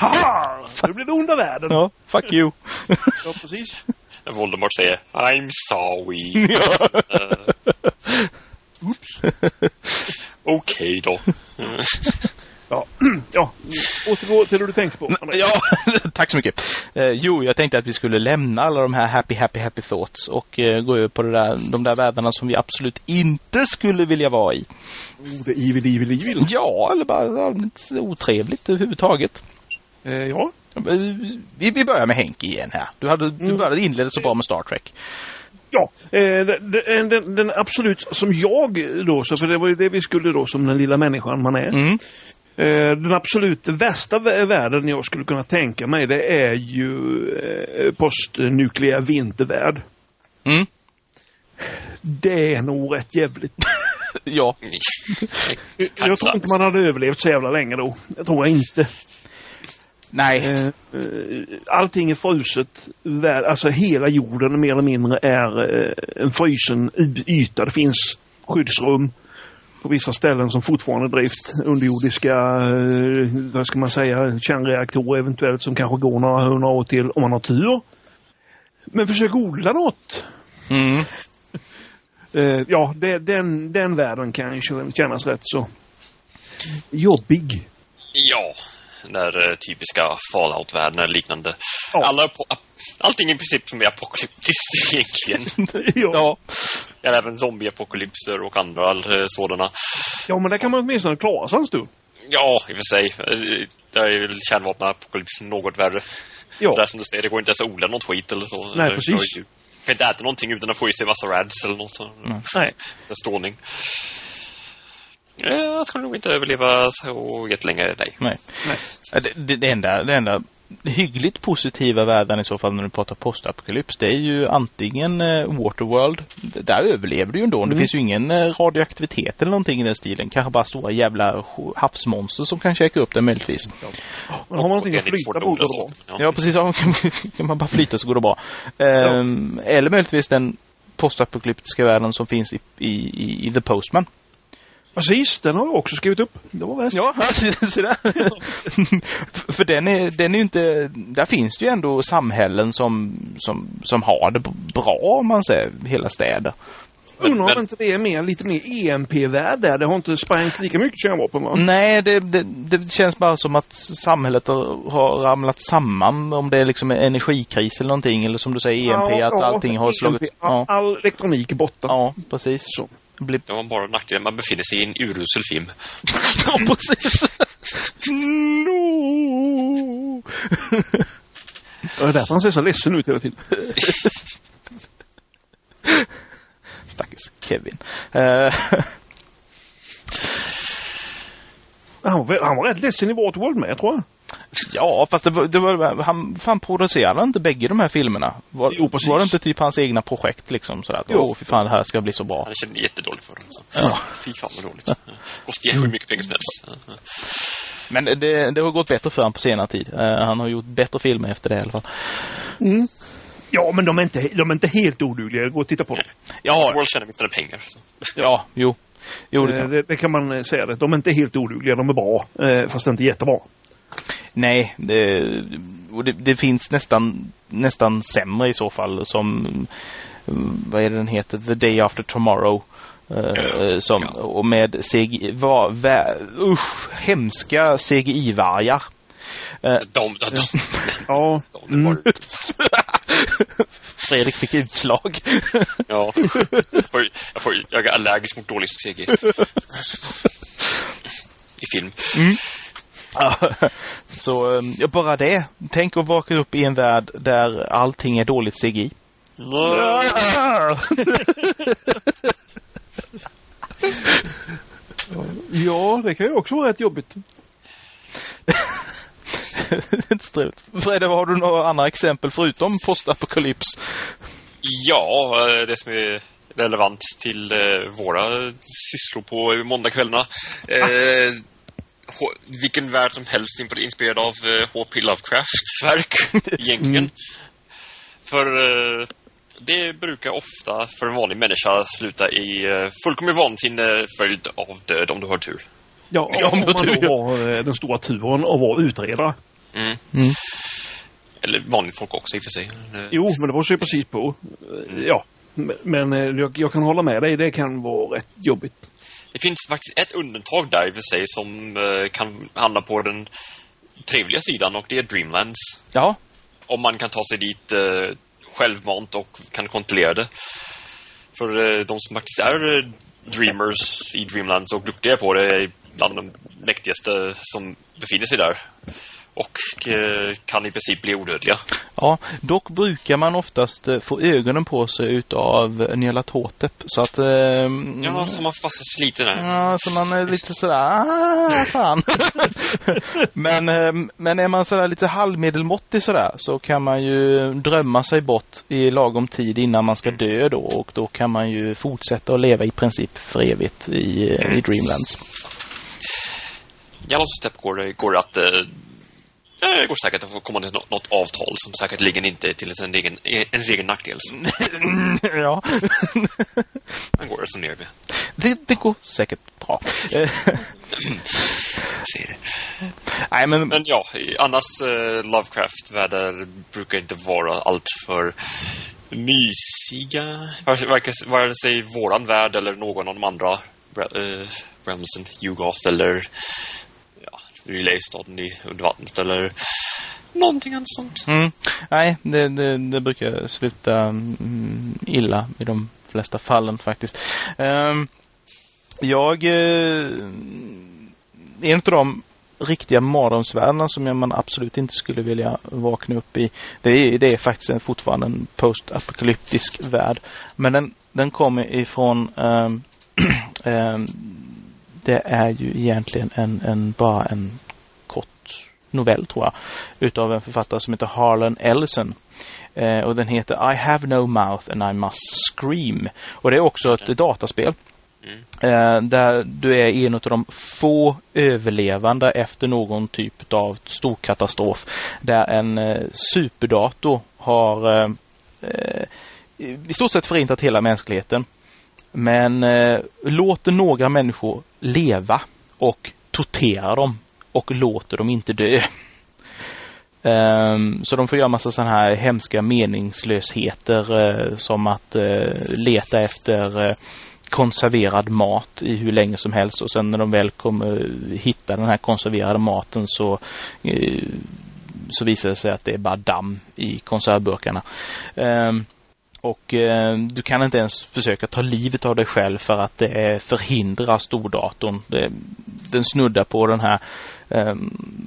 Haha! Nu blir det onda världen. Ja, fuck you. Ja, precis. Voldemort säger I'm sorry. ja. Oops. Okej då. Ja, ja återgå till det du tänkte på. Ja, tack så mycket. Eh, jo, jag tänkte att vi skulle lämna alla de här happy, happy, happy thoughts och eh, gå över på det där, de där världarna som vi absolut inte skulle vilja vara i. Oh, det är evil, evil, evil. Ja, eller bara allmänt otrevligt överhuvudtaget. Eh, ja. Eh, Vi, vi börjar med Henke igen här. Du, hade, du Mm. började inleda så bra med Star Trek. Ja, eh, den, den, den absolut som jag då, så för det var ju det vi skulle då som den lilla människan man är. Mm. Den absolut värsta vä- världen jag skulle kunna tänka mig det är ju postnukleär vintervärld. Mm. Det är nog rätt jävligt. Ja. Jag tror inte man hade överlevt så jävla länge då. Det tror jag inte. Nej. Eh, eh, allting är fruset. Alltså hela jorden mer eller mindre är eh, en frysen y- yta. Det finns skyddsrum på vissa ställen som fortfarande drift. Underjordiska, eh, vad ska man säga, kärnreaktorer eventuellt som kanske går några hundra år till om man har tur. Men försök odla något. Mm. Ja, det, den, den världen kan ju kännas rätt så jobbig. Ja, där eh, typiska Fallout-världen eller liknande. Ja. Alla, allting i princip som är apokalyptiskt egentligen. ja. Ja, även zombieapokalypser och andra eh, sådana. ja, men där kan man åtminstone klara sig en stund. Ja, i och för sig. Eh, Där är väl kärnvapenapokalypsen något värre. Ja. Där som du säger, det går inte ens att odla något skit eller så. Nej, eller, precis. Du kan inte äta någonting utan att få i sig massa rads eller något. Nej. för strålning. Jag skulle nog inte överleva så jättelänge, nej. Nej. Nej. Ja, Det, det, det, enda, det enda hyggligt positiva världen i så fall när du pratar postapokalyps det är ju antingen eh, Waterworld. Där överlever du ju ändå. Det Mm. finns ju ingen eh, radioaktivitet eller någonting i den stilen. Kanske bara stora jävla havsmonster som kan käka upp det möjligtvis. Men har man någonting Det att flyta på går det bra. Ja. Ja, precis. Ja, kan man bara flyta så går det bra. Ehm, Eller möjligtvis den postapokalyptiska världen som finns i, i, i, i The Postman. Precis, den har jag också skrivit upp. Det var värst. Ja, se där. För den är, den är ju inte, där finns det ju ändå samhällen som, som, som har det bra om man säger, hela städer. Undrar Men- om inte det är mer, lite mer EMP-värld där. Det har inte sprängt lika mycket kärnvapen va? Nej, det, det, det känns bara som att samhället har, har ramlat samman om det är liksom en energikris eller någonting eller som du säger EMP, att allting har slagit... EMP. Ja, All elektronik är borta. ja precis. Så. Blir Det var bara nackdelen. Man befinner sig i en urusel film. Ja, precis. no. Det är därför han ser så ledsen ut hela tiden. Stackars Kevin. Eh, Han var, han var rätt ledsen i Waterworld med tror jag. Ja, fast det var, det var, han fan producerade inte bägge de här filmerna? Var, Jo, var det inte typ hans egna projekt liksom sådär? att, Jo. Åh, fy fan, det här ska bli så bra. Han kände jättedåligt för det. Så. Ja. Fy fan vad dåligt. Kostar hur mycket pengar som helst. Ja. Men det, det har gått bättre för honom på senare tid. Eh, han har gjort bättre filmer efter det i alla fall. Mm. Ja, men de är inte, de är inte helt odugliga. Gå och titta på dem. Ja, World tjänar åtminstone pengar. Så. ja, jo. Jo, det Eh, kan. Det, det kan man eh, säga. Det. De är inte helt odugliga. De är bra. Fast inte jättebra. Nej, det, och det, det finns nästan, nästan sämre i så fall som, mm, vad är det den heter, The Day After Tomorrow. eh, som, Ja. och med CGI, var, vä, usch, hemska CGI-vargar. Eh, De, de, de, Ja. de, de Mm. var, Fredrik fick utslag. ja. Jag, får, jag, får, jag är allergisk mot dålig CG. I film. Ja, så eh, ja, bara det. Tänk att vakna upp i en värld där allting är dåligt CGI. ja, det kan ju också vara rätt jobbigt. Inte trevligt. Fredde, har du några andra exempel förutom postapokalyps? Ja, eh, det som är relevant till eh, våra sysslor på måndagskvällarna. Eh, H- vilken värld som helst är inspirerad av eh, H.P. Lovecrafts verk, egentligen. Mm. För eh, det brukar ofta för en vanlig människa sluta i eh, fullkomlig vansinne följd av död om du har tur. Ja, Ja, om men man tur. då har eh, den stora turen att vara utredare. Mm. Mm. Eller vanligt folk också i och för sig. Eh, Jo, men det beror ju precis på. Eh, Ja, men- eh, jag, jag kan hålla med dig. Det kan vara rätt jobbigt. Det finns faktiskt ett undantag där i och för sig som eh, kan handla på den trevliga sidan och det är Dreamlands. Ja. Om man kan ta sig dit eh, självmant och kan kontrollera det. För eh, de som faktiskt är eh, dreamers i Dreamlands och duktiga på det är bland de mäktigaste som befinner sig där och eh, kan i princip bli odödliga. Ja, dock brukar man oftast eh, få ögonen på sig utav Nyarlathotep så att... Eh, ja, så man fast sliten där. Ja, så man är lite sådär, ah, fan. men, eh, men är man sådär lite halvmedelmåttig sådär så kan man ju drömma sig bort i lagom tid innan man ska dö då och då kan man ju fortsätta att leva i princip för evigt i, mm. i Dreamlands. Step går det, går att eh, det går säkert att få komma till något avtal som säkert ligger inte till en egen, en egen nackdel. ja. Man går som med. Det, det går säkert bra. Ser det. Nej, men... men ja, annars uh, Lovecraft-världar brukar inte vara allt för mysiga. Vare, sig våran värld eller någon av de andra uh, Remsen, Yugoth eller relaystaden i undervattnet eller någonting annat sånt. Mm. Nej, det, det, det, brukar sluta mm, illa i de flesta fallen faktiskt. Um, jag uh, en av de riktiga mardrömsvärldarna som man absolut inte skulle vilja vakna upp i. Det är, det är faktiskt en, fortfarande en postapokalyptisk värld. Men den, den kommer ifrån um, um, det är ju egentligen en, en bara en kort novell tror jag. Utav en författare som heter Harlan Ellison. Eh, och den heter I have no mouth and I must scream. Och det är också ett dataspel. Mm. Eh, där du är en av de få överlevande efter någon typ av stor katastrof. Där en eh, superdator har eh, eh, i stort sett förintat hela mänskligheten. Men eh, låter några människor leva och torterar dem och låter dem inte dö. Um, så de får göra massa sådana här hemska meningslösheter uh, som att uh, leta efter uh, konserverad mat i hur länge som helst och sen när de väl kommer hitta den här konserverade maten så så visar det sig att det är bara damm i konservburkarna. Um, och eh, du kan inte ens försöka ta livet av dig själv för att det förhindrar stordatorn. Det, den snuddar på den här eh,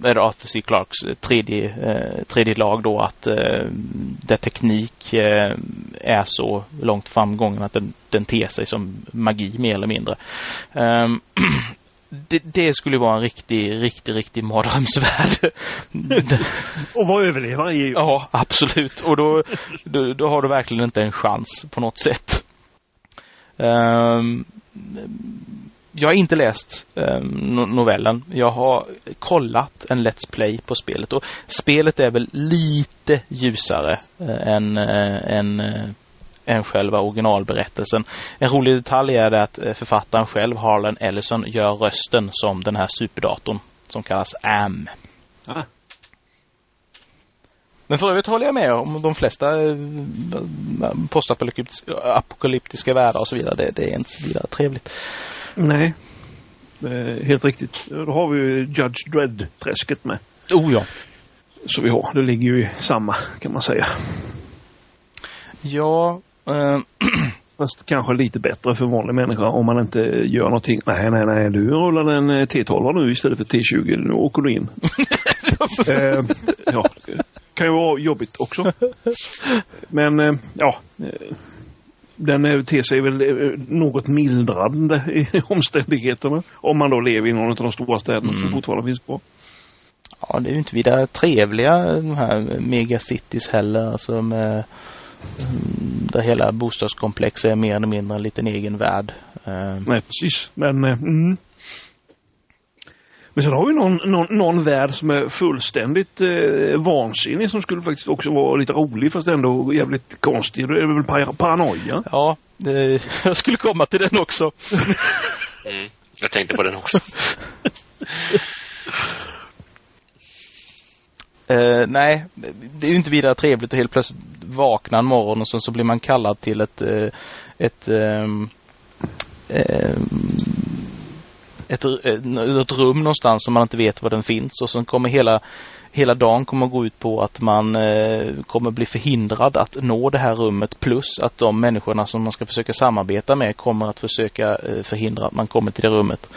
Arthur C. Clarks eh, tredje, eh, tredje lag då att eh, där teknik eh, är så långt framgången att den, den ter sig som magi mer eller mindre. Ehm, Det, det, skulle vara en riktig, riktig, riktig mardrömsvärld. och vara överlevare i Ja, absolut. Och då, då, då, har du verkligen inte en chans på något sätt. Um, jag har inte läst um, novellen. Jag har kollat en Let's Play på spelet och spelet är väl lite ljusare uh, än, uh, än uh, än själva originalberättelsen. En rolig detalj är det att eh, författaren själv, Harlan Ellison, gör rösten som den här superdatorn som kallas AM. Ah. Men för övrigt håller jag med om de flesta eh, postapokalyptiska världar och så vidare. Det, det är inte så vidare trevligt. Nej, helt riktigt. Då har vi ju Judge Dredd-träsket med. Oh ja. Så vi har. Det ligger ju i samma kan man säga. Ja, Fast kanske lite bättre för vanlig människa om man inte gör någonting. Nej, nej, nej, du rullar en eh, T12 nu istället för T20. Nu åker du in. uh, ja, kan ju vara jobbigt också. Men uh, ja, den ter sig väl något mildrande i omständigheterna. Om man då lever i någon av de stora städerna mm. som fortfarande finns kvar. Ja, det är ju inte vidare trevliga de här megacities heller. Alltså med där hela bostadskomplexet är mer eller mindre en liten egen värld. Eh, Nej, precis. Men, eh, mm. Men sen har vi någon, någon, någon värld som är fullständigt eh, vansinnig som skulle faktiskt också vara lite rolig fast ändå jävligt konstig. Det är väl paranoia? Ja, det, jag skulle komma till den också. mm, jag tänkte på den också. Uh, nej, det är ju inte vidare trevligt att helt plötsligt vakna en morgon och sen så blir man kallad till ett, uh, ett um, um, ett, eh, ett, rum någonstans som man inte vet var den finns och sen kommer hela hela dagen kommer att gå ut på att man eh, kommer bli förhindrad att nå det här rummet plus att de människorna som man ska försöka samarbeta med kommer att försöka eh, förhindra att man kommer till det rummet.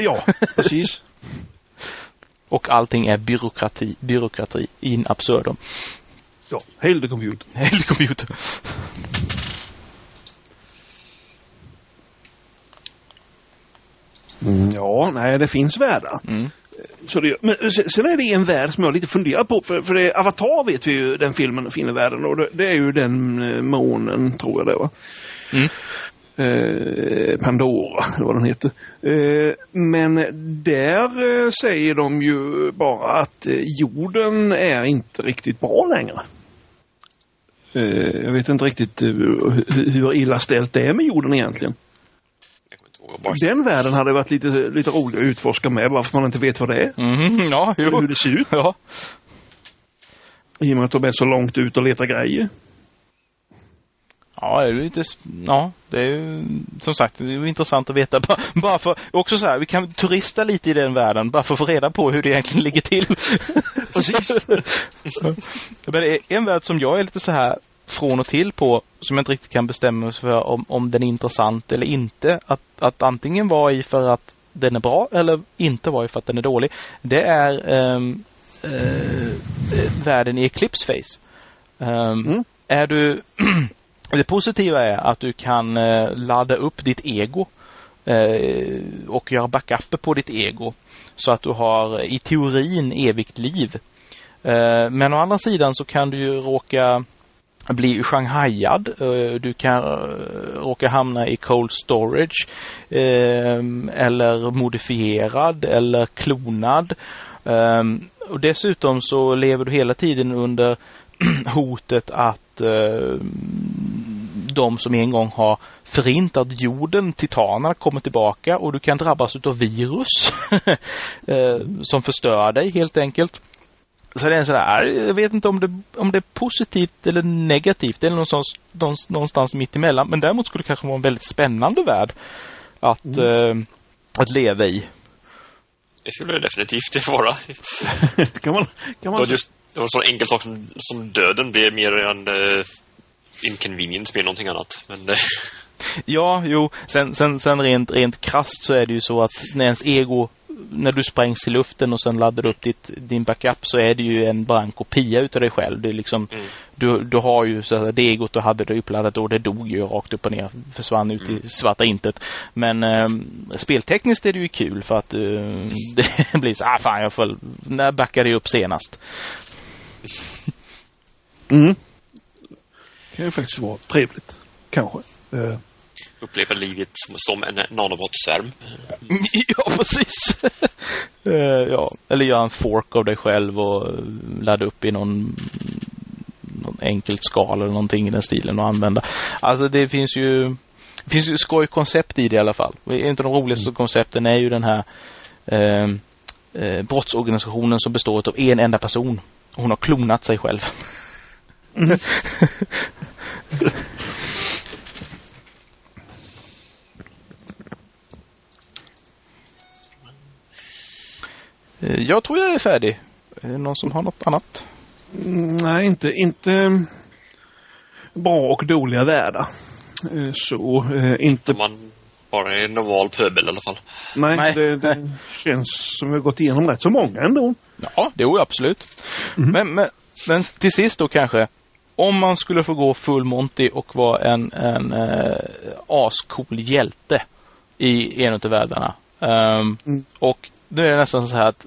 ja, precis. Och allting är byråkrati, byråkrati in absurdum. Ja, hail the computer. Hail the computer. Mm, ja, nej, det finns världar. Mm. Så det, men sen är det en värld som jag lite funderar på. För, för det, Avatar vet vi ju, den filmen finner världen. Och det, det, är ju den eh, månen, tror jag det var. Mm. Eh, Pandora, eller vad den heter. Eh, men där eh, säger de ju bara att eh, jorden är inte riktigt bra längre. Eh, jag vet inte riktigt hur, hur illa ställt det är med jorden egentligen. Den världen hade varit lite, lite rolig att utforska med, varför man inte vet vad det är. Mm, ja. Hur det ser ut. Ja. I och med att de är så långt ut och letar grejer. Ja, det är lite, ja, det är ju som sagt, det är intressant att veta. Bara, bara för, också så här, vi kan turista lite i den världen bara för att få reda på hur det egentligen ligger till. Precis. Men en värld som jag är lite så här från och till på som jag inte riktigt kan bestämma mig för om, om den är intressant eller inte. Att, att antingen vara i för att den är bra eller inte vara i för att den är dålig. Det är um, uh, världen i Eclipse Face. Um, mm. Är du Det positiva är att du kan eh, ladda upp ditt ego eh, och göra backuper på ditt ego så att du har i teorin evigt liv. Eh, men å andra sidan så kan du ju råka bli shanghajad. Du kan råka hamna i cold storage eller modifierad eller klonad. Och dessutom så lever du hela tiden under hotet att de som en gång har förintat jorden, titanerna, kommer tillbaka och du kan drabbas av virus som förstör dig helt enkelt. Så det är sådär, jag vet inte om det, om det är positivt eller negativt eller någonstans, någonstans mitt emellan. Men däremot skulle det kanske vara en väldigt spännande värld att, mm. eh, att leva i. Det skulle det definitivt vara. kan man, kan man Då just, det var en sån enkel sak som, som döden blir mer en uh, inconvenience med någonting annat. Men det... Ja, jo. Sen, sen, sen rent, rent krast så är det ju så att när ens ego när du sprängs i luften och sen laddar upp ditt, din backup så är det ju en bara en kopia utav dig själv. Det är liksom, mm. du, du har ju så att det egot du hade det uppladdat och det dog ju rakt upp och ner. Försvann ut mm. i svarta intet. Men eh, speltekniskt är det ju kul för att eh, det blir så, ah fan jag får, när backade jag upp senast? Mm. Kan ju faktiskt vara trevligt. Kanske. Uh uppleva livet som, en nanobotsvärm. Ja, precis. uh, ja, eller göra en fork av dig själv och ladda upp i någon, någon enkelt skal eller någonting i den stilen och använda. Alltså det finns ju det finns ju skojkoncept i det i alla fall. En av de roligaste mm. koncepten är ju den här eh, eh, brottsorganisationen som består av en enda person. Hon har klonat sig själv. Mm. Jag tror jag är färdig. Är det någon som har något annat? Mm, nej, inte, inte bra och dåliga världar. Eh, så eh, inte... Man bara är en normal pöbel i alla fall. Nej, Nej. Det, det känns som vi har gått igenom rätt så många ändå. Ja, det är absolut. Mm. Men, men, men till sist då kanske. Om man skulle få gå full Monty och vara en, en äh, ascool hjälte i en av världarna. Um, mm. Och då är det nästan så här att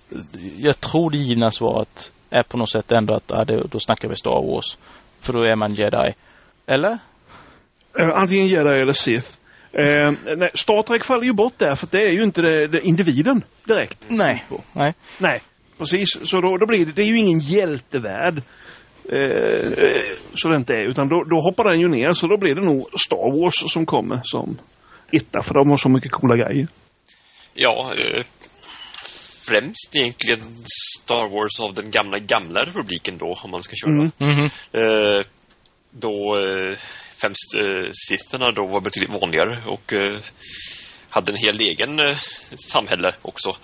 jag tror det givna svaret är på något sätt ändå att det, då snackar vi Star Wars. För då är man jedi. Eller? Uh, antingen jedi eller Sith. Uh, nej, Star Trek faller ju bort där för det är ju inte det, det individen direkt. Nej. Nej. Nej, precis. Så då, då blir det, det är ju ingen hjältevärld. Uh, så det inte är. Utan då, då hoppar den ju ner så då blir det nog Star Wars som kommer som etta för de har så mycket coola grejer. Ja, främst egentligen Star Wars av den gamla, gamla republiken då, om man ska köra. Mm. Mm -hmm. eh, då, eh, främst eh, Sitherna då var betydligt vanligare och eh, hade en hel egen eh, samhälle också.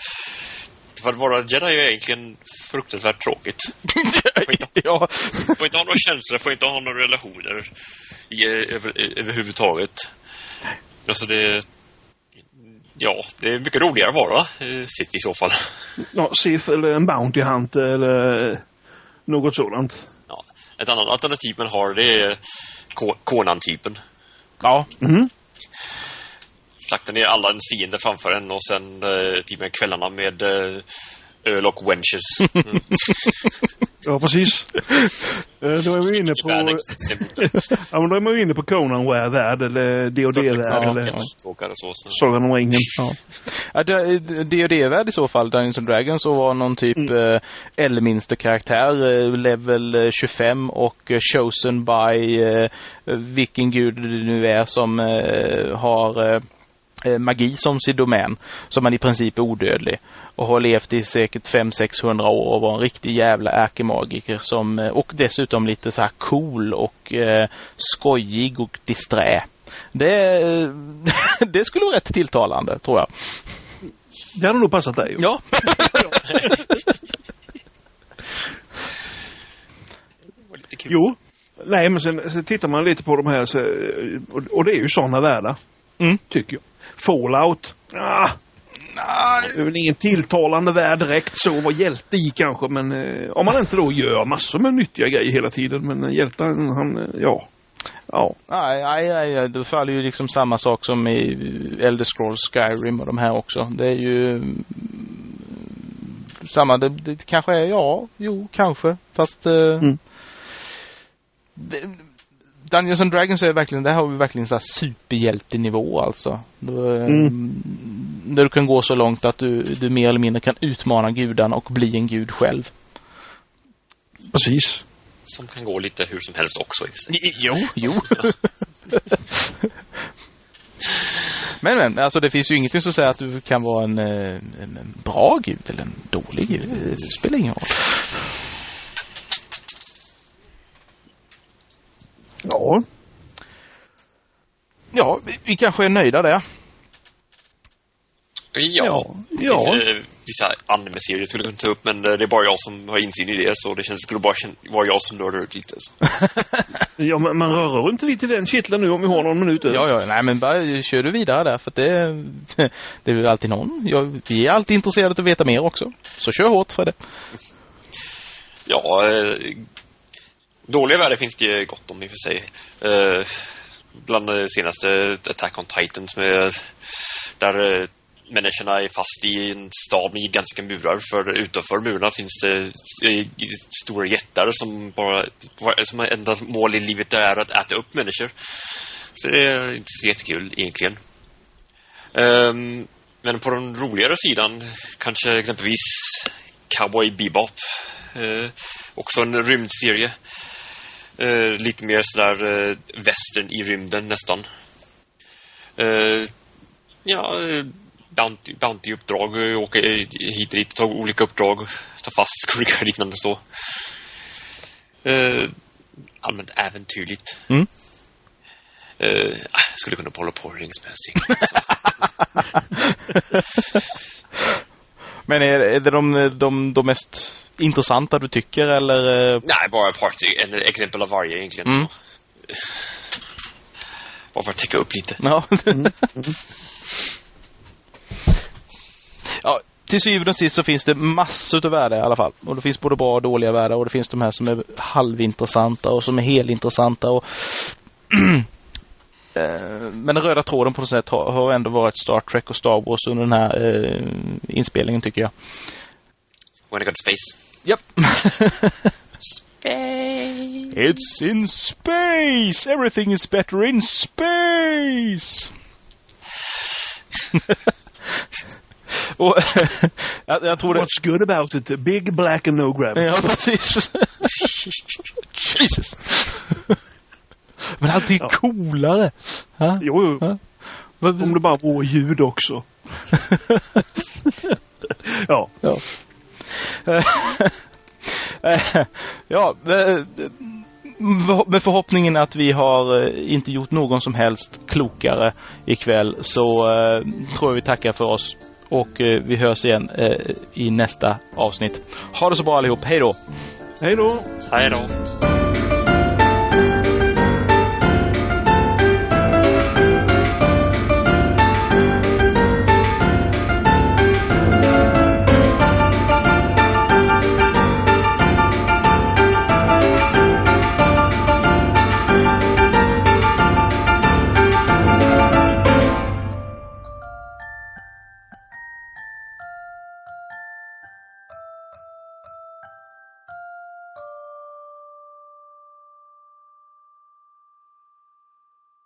För att vara jedi är egentligen fruktansvärt tråkigt. ja. Får inte ha några känslor, får inte ha några relationer i, eh, över, eh, överhuvudtaget. Alltså det... Ja, det är mycket roligare att vara eh, Sith i så fall. Ja, Sith eller en Bounty Hunter eller något sådant. Ja. Ett annat alternativ man har det är Conan-typen. Ja. Mm. Slakta ner alla ens fiender framför en och sen eh, tillbringa kvällarna med eh, öl och wenches. Mm. Ja, precis. Eh, Då är vi inne på... Det. Ja, men då är man ju inne på Conan-värld eller D&D-värld eller så. så. Sagan om ringen. Ja. D&D-värld i så fall, Dungeons and Dragons, och var någon typ mm. eh, Elminster karaktär, eh, level eh, 25 och chosen by eh, vilken gud det nu är som eh, har magi som sin domän. Som man i princip är odödlig. Och har levt i säkert 500-600 år och var en riktig jävla ärkemagiker som, eh, och dessutom lite så här cool och eh, skojig och disträ. Det, det skulle vara rätt tilltalande tror jag. Det hade nog passat dig. Ja. Jo. Nej, men sen, sen tittar man lite på de här så, och, och det är ju sådana världar. Mm. Tycker jag. Fallout. Ah, det är väl ingen tilltalande värld direkt så vara hjälte i kanske men eh, om man inte då gör massor med nyttiga grejer hela tiden men eh, hjälten han, eh, ja. Ja. Nej, nej, nej, det faller ju liksom samma sak som i Elder Scrolls Skyrim och de här också. Det är ju mm, samma, det, det kanske är, ja, jo, kanske, fast eh, Mm. Dungeons and Dragons är verkligen, där har vi verkligen så här superhjältenivå alltså. Då, eh, Mm. Där du kan gå så långt att du, du mer eller mindre kan utmana gudarna och bli en gud själv. Precis. Som kan gå lite hur som helst också. i sig. Jo, jo. men men, alltså det finns ju ingenting som säger att du kan vara en, eh, en en bra gud eller en dålig gud. Det spelar ingen roll. Ja. Ja, vi, vi kanske är nöjda där. Ja. Ja. Det Ja. finns eh, vissa anime-serier jag skulle kunna ta upp, men eh, det är bara jag som har insyn i det, så det känns, skulle bara vara jag som nördar ut lite. Så. ja men man rör inte lite den kitteln nu om vi har någon minut över. Ja, ja, nej men bara kör du vidare där för det, det är väl alltid någon. Ja, vi är alltid intresserade av att veta mer också. Så kör hårt för det. Ja, eh, dåliga världar finns det ju gott om i och för sig. Eh, bland det senaste Attack on Titans med, där eh, människorna är fast i en stad med ganska murar. För utanför murarna finns det eh, stora jättar som bara som enda mål i livet är att äta upp människor. Så det är inte så jättekul egentligen. Um, men på den roligare sidan, kanske exempelvis Cowboy Bebop. Uh, också en rymdserie. Eh, lite mer sådär eh, western i rymden nästan. Eh, ja, eh, bounty, bounty-uppdrag, eh, åka hit och dit, ta olika uppdrag, ta fast skurkar och liknande så. Eh, allmänt äventyrligt. Mm. Eh, ah, skulle kunna hålla på hur länge som helst. Men är, är det de, de, de mest intressanta du tycker eller? eh, Nej, bara ett par stycken. En exempel av varje egentligen. Mm. Så. Bara för att täcka upp lite. Ja. ja, till syvende och sist så finns det massor av världar i alla fall. Och det finns både bra och dåliga världar och det finns de här som är halvintressanta och som är helintressanta och Men den röda tråden på något sätt har, har ändå varit Star Trek och Star Wars under den här eh, inspelningen tycker jag. When I got space. Japp. It's in space! Everything is better in space! Och jag, jag tror det... What's good about it? Big, black and no gravity. Ja, precis. Jesus. Men allt är Ja. coolare. Ha? Jo, jo. Vad- Om det bara vore ljud också. ja. Ja. Ja, eh, med förhoppningen att vi har eh, inte gjort någon som helst klokare ikväll så eh, tror jag vi tackar för oss. Och vi hörs igen i nästa avsnitt. Ha det så bra allihop. Hej då! Hej då! Hej då!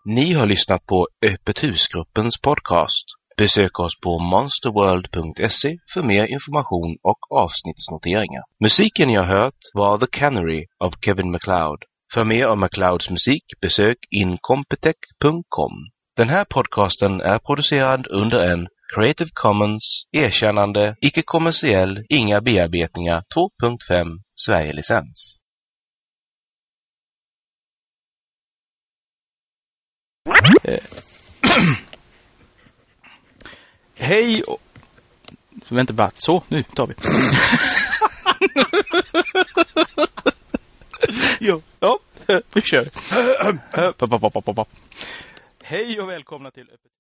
Ni har lyssnat på Öppet husgruppens podcast. Besök oss på monsterworld.se för mer information och avsnittsnoteringar. Musiken ni har hört var The Canary av Kevin MacLeod. För mer om MacLeods musik besök incompetech.com. Den här podcasten är producerad under en Creative Commons erkännande, icke-kommersiell, inga bearbetningar 2.5 Sverige-licens. Eh, Hej och... Vänta bara, så nu tar vi. jo, ja, nu kör vi. Hej och välkomna till Öppet